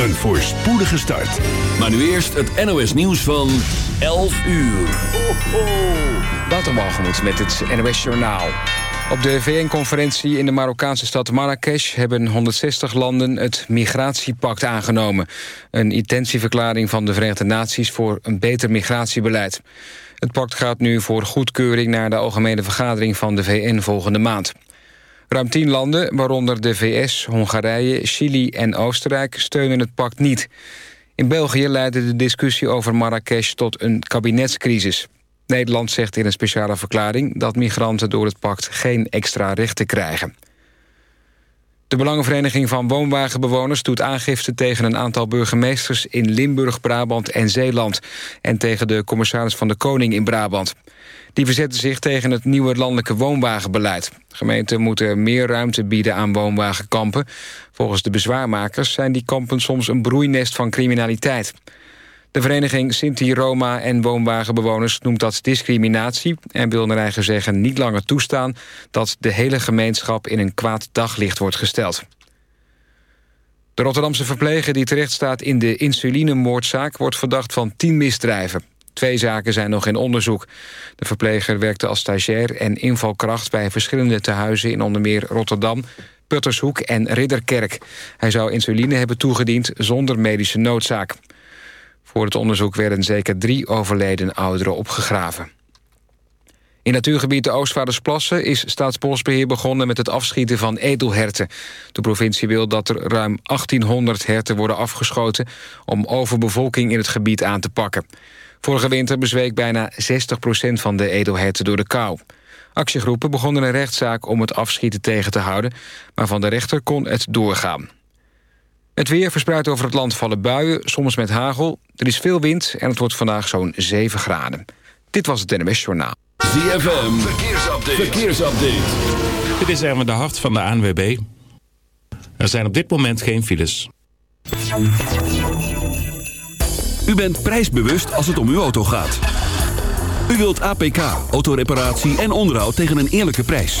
Een voorspoedige start. Maar nu eerst het NOS nieuws van 11 uur. Ho, met het NOS Journaal. Op de VN-conferentie in de Marokkaanse stad Marrakesh... hebben 160 landen het migratiepact aangenomen. Een intentieverklaring van de Verenigde Naties... voor een beter migratiebeleid. Het pact gaat nu voor goedkeuring naar de Algemene Vergadering van de VN volgende maand. Ruim tien landen, waaronder de VS, Hongarije, Chili en Oostenrijk... steunen het pact niet. In België leidde de discussie over Marrakesh tot een kabinetscrisis. Nederland zegt in een speciale verklaring... dat migranten door het pact geen extra rechten krijgen. De Belangenvereniging van Woonwagenbewoners doet aangifte tegen een aantal burgemeesters in Limburg, Brabant en Zeeland. En tegen de commissaris van de Koning in Brabant. Die verzetten zich tegen het nieuwe landelijke woonwagenbeleid. Gemeenten moeten meer ruimte bieden aan woonwagenkampen. Volgens de bezwaarmakers zijn die kampen soms een broeinest van criminaliteit. De vereniging Sinti Roma en woonwagenbewoners noemt dat discriminatie... en wil naar eigen zeggen niet langer toestaan... dat de hele gemeenschap in een kwaad daglicht wordt gesteld. De Rotterdamse verpleger die terechtstaat in de insulinemoordzaak... wordt verdacht van tien misdrijven. Twee zaken zijn nog in onderzoek. De verpleger werkte als stagiair en invalkracht... bij verschillende tehuizen in onder meer Rotterdam... Puttershoek en Ridderkerk. Hij zou insuline hebben toegediend zonder medische noodzaak. Voor het onderzoek werden zeker drie overleden ouderen opgegraven. In natuurgebied de Oostvaardersplassen is Staatsbosbeheer begonnen met het afschieten van edelherten. De provincie wil dat er ruim 1800 herten worden afgeschoten om overbevolking in het gebied aan te pakken. Vorige winter bezweek bijna 60% van de edelherten door de kou. Actiegroepen begonnen een rechtszaak om het afschieten tegen te houden... maar van de rechter kon het doorgaan. Het weer verspreidt over het land vallen buien, soms met hagel. Er is veel wind en het wordt vandaag zo'n 7 graden. Dit was het NMS Journaal. ZFM, verkeersupdate. verkeersupdate. Dit is Erwin de Hart van de ANWB. Er zijn op dit moment geen files. U bent prijsbewust als het om uw auto gaat. U wilt APK, autoreparatie en onderhoud tegen een eerlijke prijs.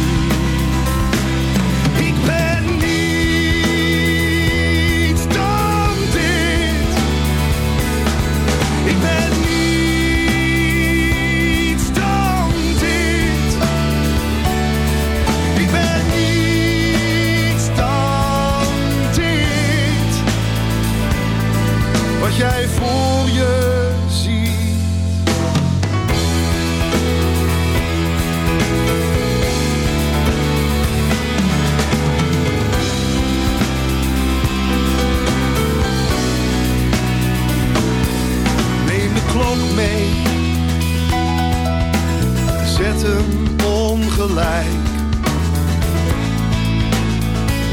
gelijk.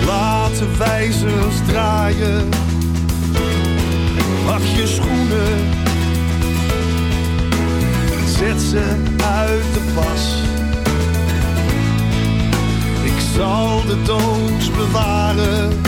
Laat de wijzers draaien. Wacht je schoenen. Zet ze uit de pas. Ik zal de doods bewaren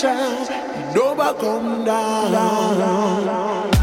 Don't never come down.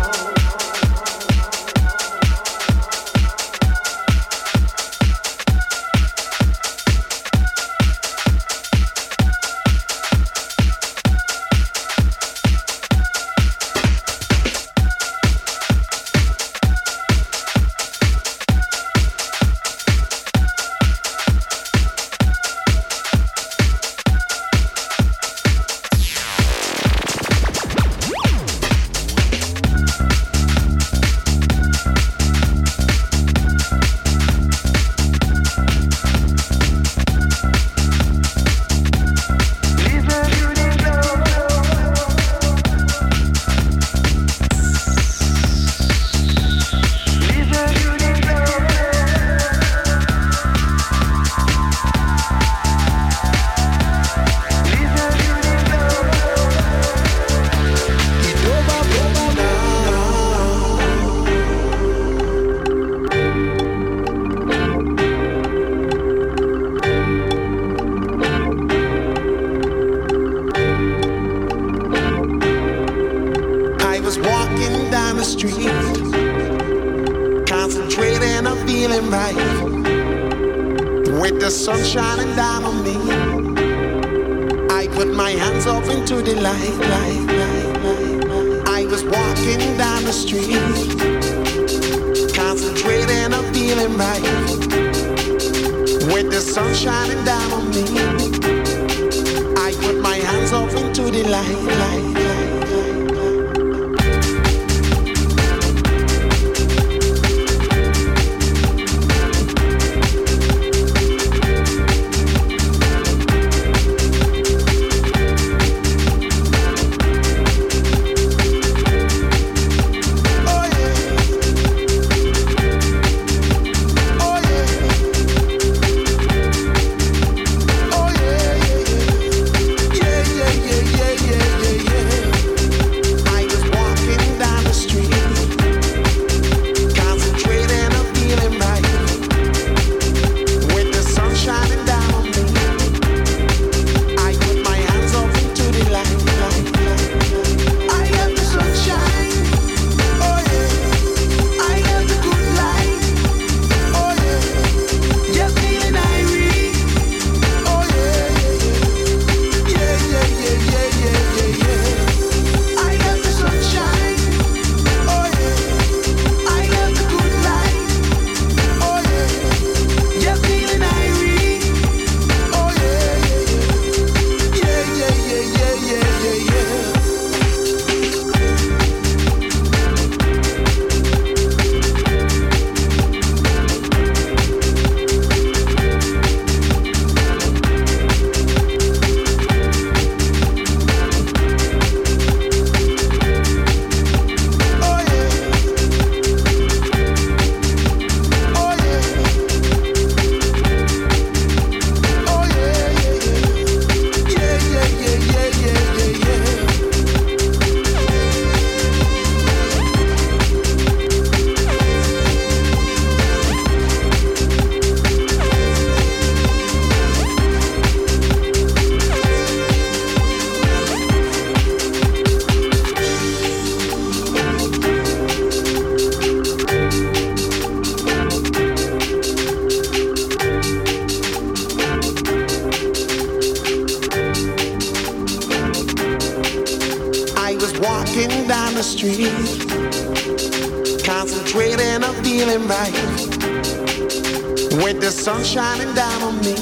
shining down on me.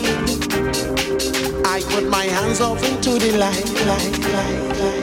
I put my hands up into the light, light, light, light.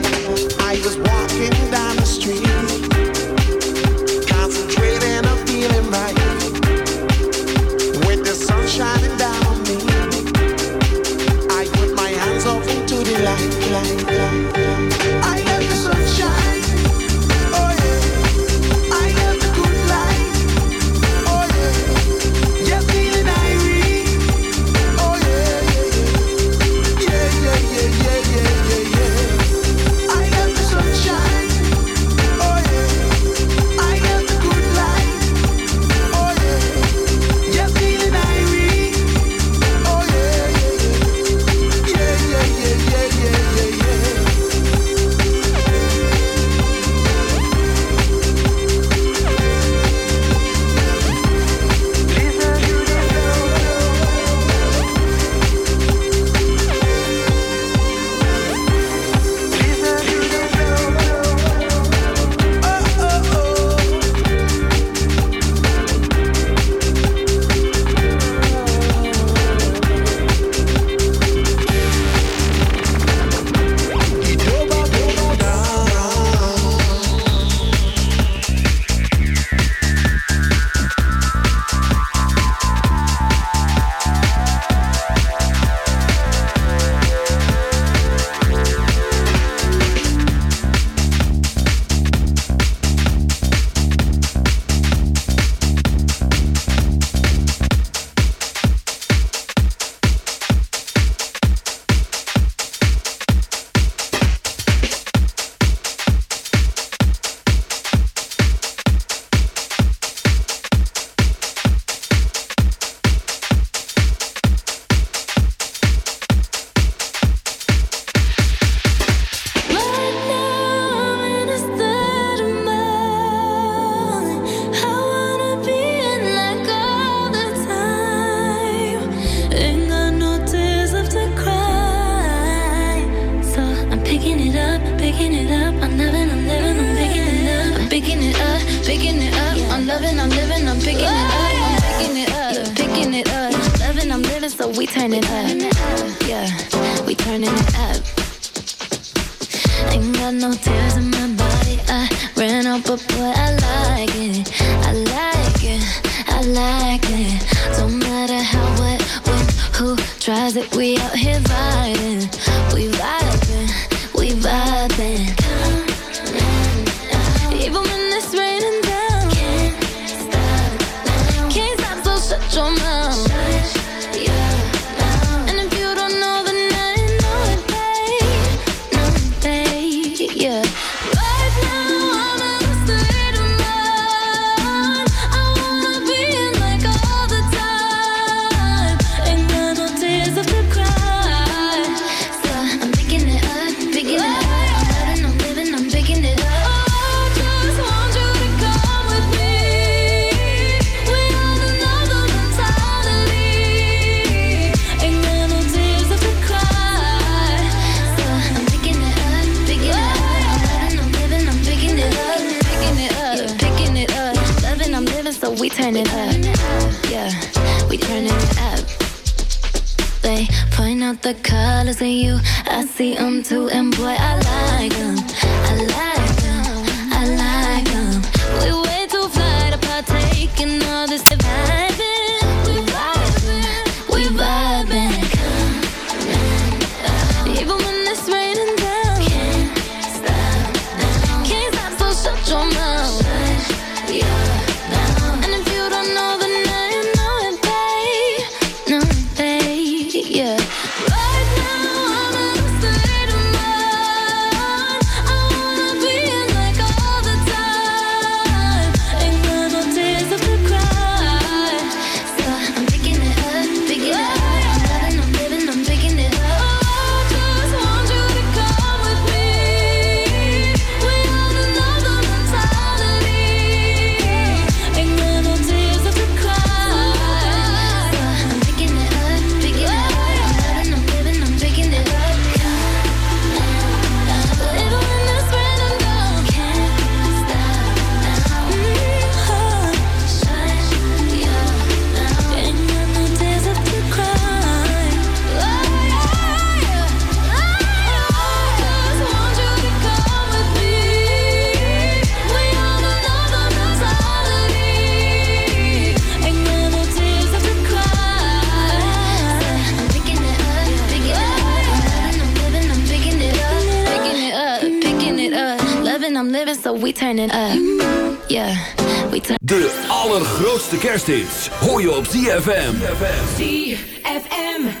see them too, and boy, I like we turning up. Yeah, we turn De allergrootste kerstdienst. hoor je op ZFM. ZFM.